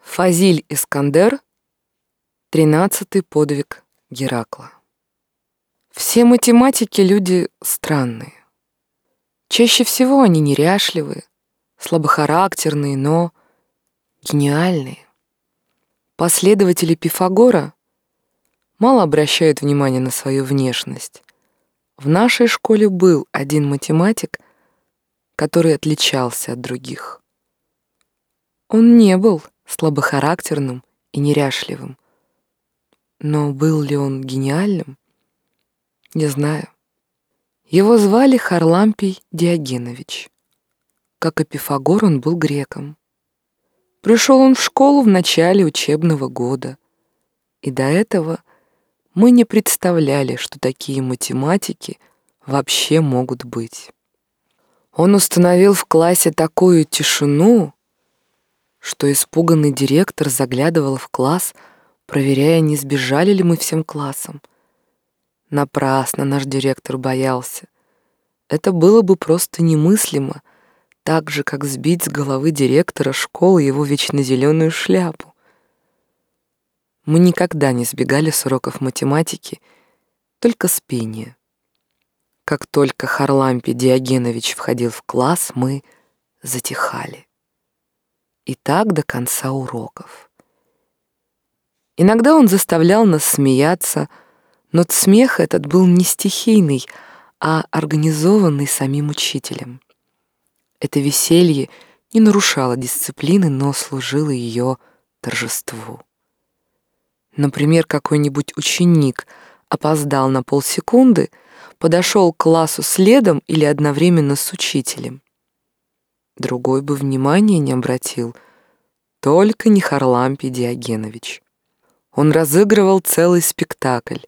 Фазиль Искандер, тринадцатый подвиг Геракла. Все математики — люди странные. Чаще всего они неряшливые, слабохарактерные, но гениальные. Последователи Пифагора мало обращают внимания на свою внешность. В нашей школе был один математик, который отличался от других. Он не был слабохарактерным и неряшливым. Но был ли он гениальным? Не знаю. Его звали Харлампий Диогенович. Как и Пифагор, он был греком. Пришел он в школу в начале учебного года. И до этого мы не представляли, что такие математики вообще могут быть. Он установил в классе такую тишину, что испуганный директор заглядывал в класс, проверяя, не сбежали ли мы всем классом. Напрасно наш директор боялся. Это было бы просто немыслимо, так же, как сбить с головы директора школы его вечно зеленую шляпу. Мы никогда не сбегали с уроков математики, только с пения. Как только Харлампий Диогенович входил в класс, мы затихали. И так до конца уроков. Иногда он заставлял нас смеяться, но смех этот был не стихийный, а организованный самим учителем. Это веселье не нарушало дисциплины, но служило ее торжеству. Например, какой-нибудь ученик опоздал на полсекунды, подошел к классу следом или одновременно с учителем. Другой бы внимания не обратил, только не Харлампий Диогенович. Он разыгрывал целый спектакль,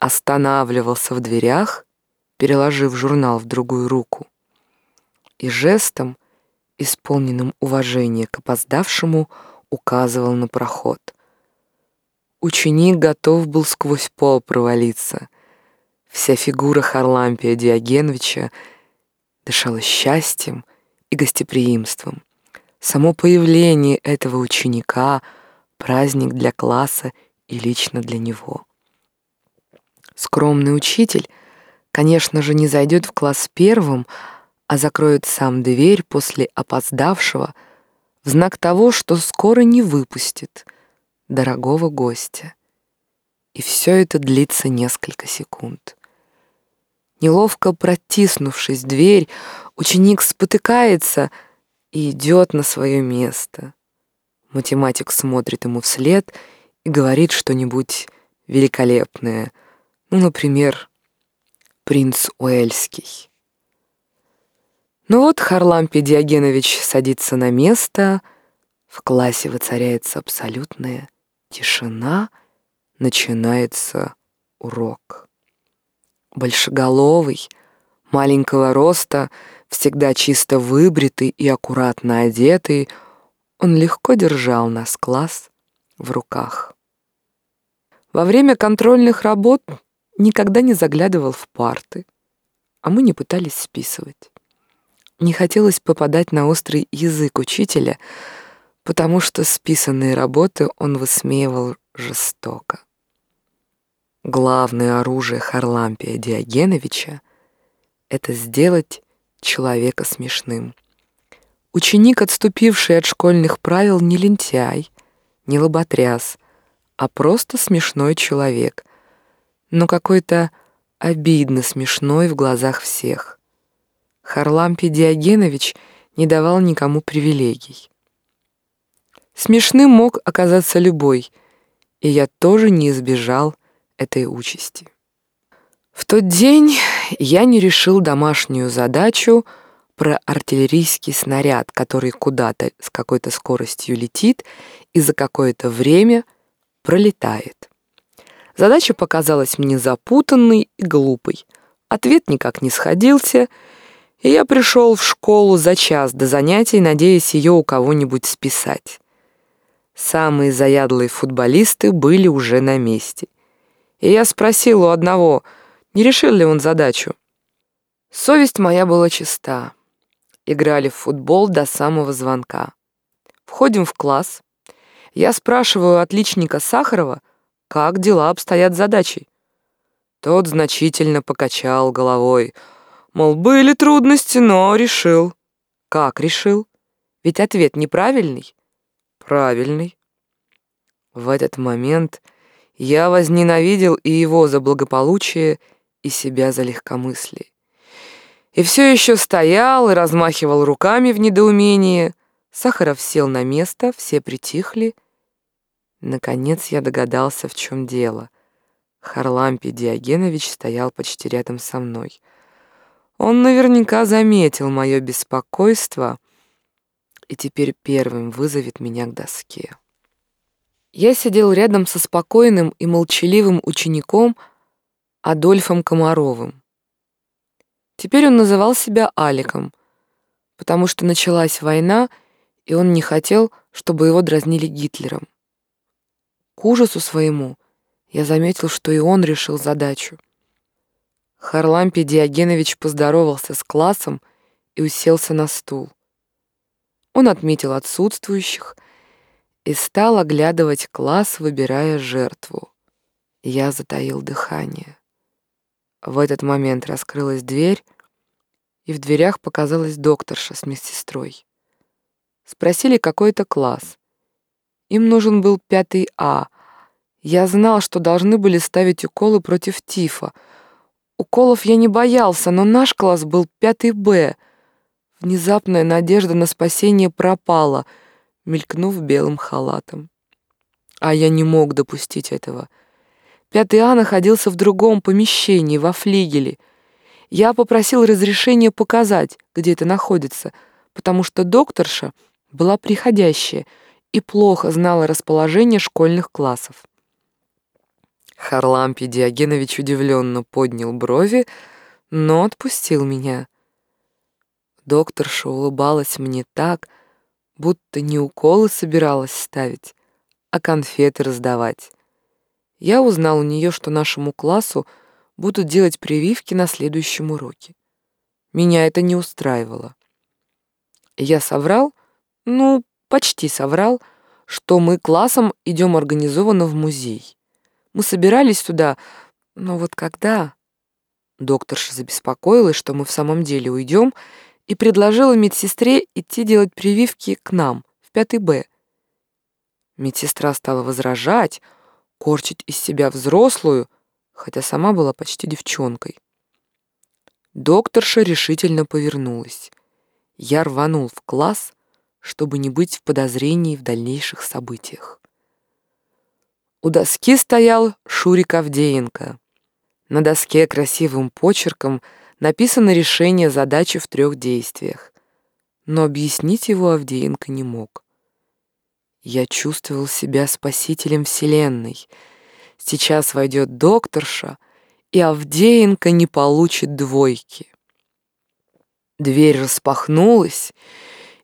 останавливался в дверях, переложив журнал в другую руку, и жестом, исполненным уважения к опоздавшему, указывал на проход. Ученик готов был сквозь пол провалиться. Вся фигура Харлампия Диогеновича дышала счастьем и гостеприимством. Само появление этого ученика — праздник для класса и лично для него. Скромный учитель, конечно же, не зайдет в класс первым, а закроет сам дверь после опоздавшего в знак того, что скоро не выпустит дорогого гостя. И все это длится несколько секунд. Неловко протиснувшись в дверь, ученик спотыкается и идет на свое место. Математик смотрит ему вслед и говорит что-нибудь великолепное. Ну, например, «Принц Уэльский». Ну вот Харлампий Диогенович садится на место, в классе воцаряется абсолютная тишина, начинается урок. Большеголовый, маленького роста, всегда чисто выбритый и аккуратно одетый, он легко держал нас класс в руках. Во время контрольных работ никогда не заглядывал в парты, а мы не пытались списывать. Не хотелось попадать на острый язык учителя, потому что списанные работы он высмеивал жестоко. Главное оружие Харлампия Диогеновича — это сделать человека смешным. Ученик, отступивший от школьных правил, не лентяй, не лоботряс, а просто смешной человек, но какой-то обидно смешной в глазах всех. Харлампий Диогенович не давал никому привилегий. Смешным мог оказаться любой, и я тоже не избежал этой участи. В тот день я не решил домашнюю задачу про артиллерийский снаряд, который куда-то с какой-то скоростью летит и за какое-то время пролетает. Задача показалась мне запутанной и глупой. Ответ никак не сходился, и я пришел в школу за час до занятий, надеясь ее у кого-нибудь списать. Самые заядлые футболисты были уже на месте. И я спросил у одного, не решил ли он задачу. Совесть моя была чиста. Играли в футбол до самого звонка. Входим в класс. Я спрашиваю отличника Сахарова, как дела обстоят с задачей. Тот значительно покачал головой, мол, были трудности, но решил. Как решил? Ведь ответ неправильный. Правильный. В этот момент я возненавидел и его за благополучие, и себя за легкомыслие. И все еще стоял и размахивал руками в недоумении. Сахаров сел на место, все притихли. Наконец я догадался, в чем дело. Харлампий Диогенович стоял почти рядом со мной. Он наверняка заметил мое беспокойство и теперь первым вызовет меня к доске. Я сидел рядом со спокойным и молчаливым учеником Адольфом Комаровым. Теперь он называл себя Аликом, потому что началась война, и он не хотел, чтобы его дразнили Гитлером. К ужасу своему я заметил, что и он решил задачу. Харлампий Диогенович поздоровался с классом и уселся на стул. Он отметил отсутствующих и стал оглядывать класс, выбирая жертву. Я затаил дыхание. В этот момент раскрылась дверь, и в дверях показалась докторша с медсестрой. Спросили какой-то класс. Им нужен был пятый А. Я знал, что должны были ставить уколы против тифа. Уколов я не боялся, но наш класс был пятый Б. Внезапная надежда на спасение пропала, мелькнув белым халатом. А я не мог допустить этого. Пятый А находился в другом помещении, во флигеле. Я попросил разрешения показать, где это находится, потому что докторша была приходящая и плохо знала расположение школьных классов. Харлампий Диогенович удивленно поднял брови, но отпустил меня. Докторша улыбалась мне так, будто не уколы собиралась ставить, а конфеты раздавать. Я узнал у нее, что нашему классу будут делать прививки на следующем уроке. Меня это не устраивало. Я соврал, ну, почти соврал, что мы классом идем организованно в музей. Мы собирались туда, но вот когда... Докторша забеспокоилась, что мы в самом деле уйдем, и предложила медсестре идти делать прививки к нам, в 5 Б. Медсестра стала возражать, корчить из себя взрослую, хотя сама была почти девчонкой. Докторша решительно повернулась. Я рванул в класс, чтобы не быть в подозрении в дальнейших событиях. У доски стоял Шурик Авдеенко. На доске красивым почерком написано решение задачи в трех действиях, но объяснить его Авдеенко не мог. Я чувствовал себя спасителем Вселенной. Сейчас войдет докторша, и Авдеенко не получит двойки. Дверь распахнулась,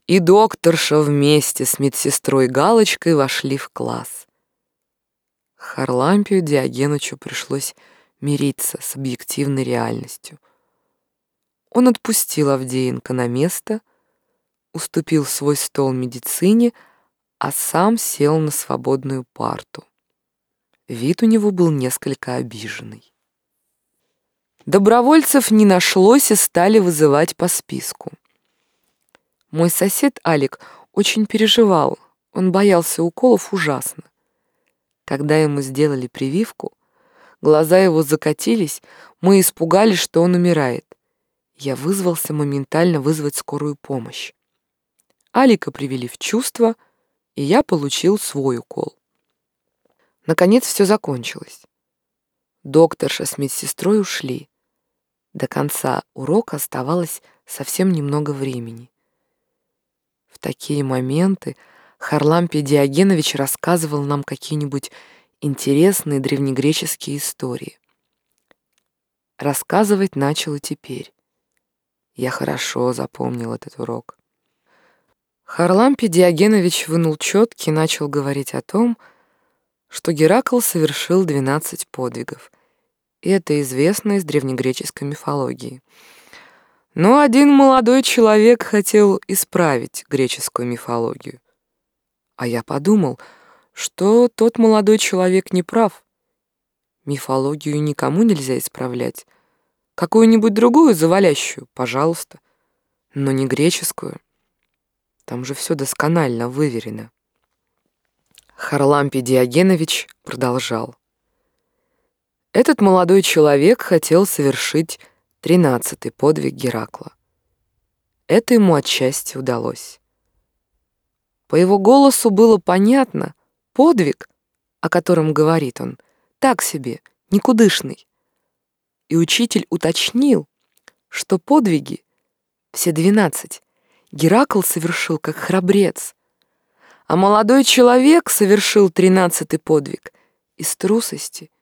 и докторша вместе с медсестрой Галочкой вошли в класс. Харлампию Диогенычу пришлось мириться с объективной реальностью. Он отпустил Авдеенко на место, уступил свой стол медицине, а сам сел на свободную парту. Вид у него был несколько обиженный. Добровольцев не нашлось и стали вызывать по списку. Мой сосед Алик очень переживал, он боялся уколов ужасно. Когда ему сделали прививку, глаза его закатились, мы испугались, что он умирает. Я вызвался моментально вызвать скорую помощь. Алика привели в чувство — и я получил свой укол. Наконец все закончилось. Докторша с медсестрой ушли. До конца урока оставалось совсем немного времени. В такие моменты Харлампий Диогенович рассказывал нам какие-нибудь интересные древнегреческие истории. Рассказывать начал и теперь. Я хорошо запомнил этот урок. Харлампий Диогенович вынул четки и начал говорить о том, что Геракл совершил 12 подвигов. И это известно из древнегреческой мифологии. Но один молодой человек хотел исправить греческую мифологию. А я подумал, что тот молодой человек не прав. Мифологию никому нельзя исправлять. Какую-нибудь другую завалящую, пожалуйста, но не греческую. Там же все досконально выверено. Харлампий Диогенович продолжал. Этот молодой человек хотел совершить тринадцатый подвиг Геракла. Это ему отчасти удалось. По его голосу было понятно, подвиг, о котором говорит он, так себе, никудышный. И учитель уточнил, что подвиги, все двенадцать, Геракл совершил как храбрец, а молодой человек совершил тринадцатый подвиг из трусости —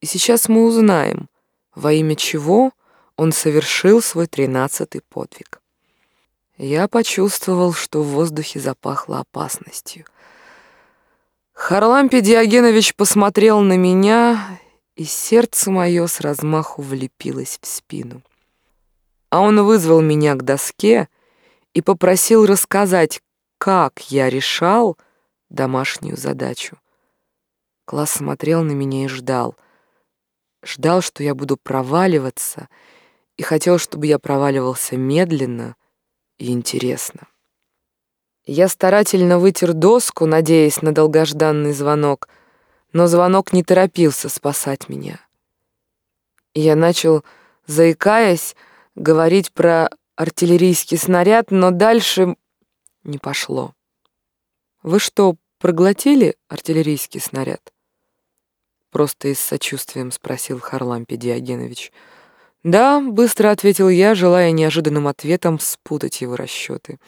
и сейчас мы узнаем, во имя чего он совершил свой тринадцатый подвиг. Я почувствовал, что в воздухе запахло опасностью. Харлампий Диогенович посмотрел на меня, и сердце мое с размаху влепилось в спину. А он вызвал меня к доске и попросил рассказать, как я решал домашнюю задачу. Класс смотрел на меня и ждал — ждал, что я буду проваливаться, и хотел, чтобы я проваливался медленно и интересно. Я старательно вытер доску, надеясь на долгожданный звонок, но звонок не торопился спасать меня. И я начал, заикаясь, говорить про артиллерийский снаряд, но дальше не пошло. «Вы что, проглотили артиллерийский снаряд?» Просто и с сочувствием спросил Харлампий Диогенович. «Да», — быстро ответил я, желая неожиданным ответом спутать его расчеты.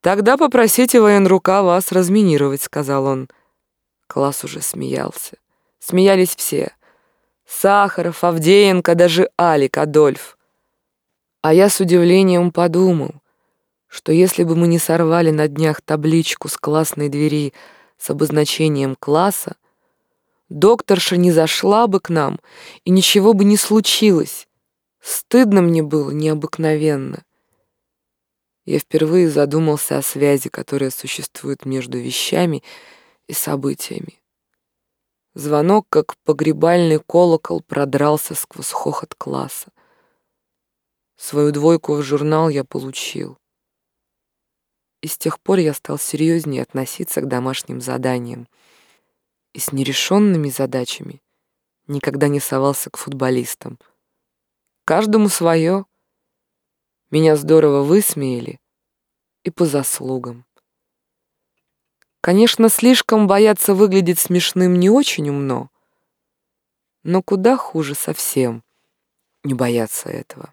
«Тогда попросите военрука вас разминировать», — сказал он. Класс уже смеялся. Смеялись все. Сахаров, Авдеенко, даже Алик, Адольф. А я с удивлением подумал, что если бы мы не сорвали на днях табличку с классной двери с обозначением класса, Докторша не зашла бы к нам, и ничего бы не случилось. Стыдно мне было необыкновенно. Я впервые задумался о связи, которая существует между вещами и событиями. Звонок, как погребальный колокол, продрался сквозь хохот класса. Свою двойку в журнал я получил. И с тех пор я стал серьезнее относиться к домашним заданиям и с нерешенными задачами никогда не совался к футболистам. Каждому свое. Меня здорово высмеяли и по заслугам. Конечно, слишком бояться выглядеть смешным не очень умно, но куда хуже совсем не бояться этого.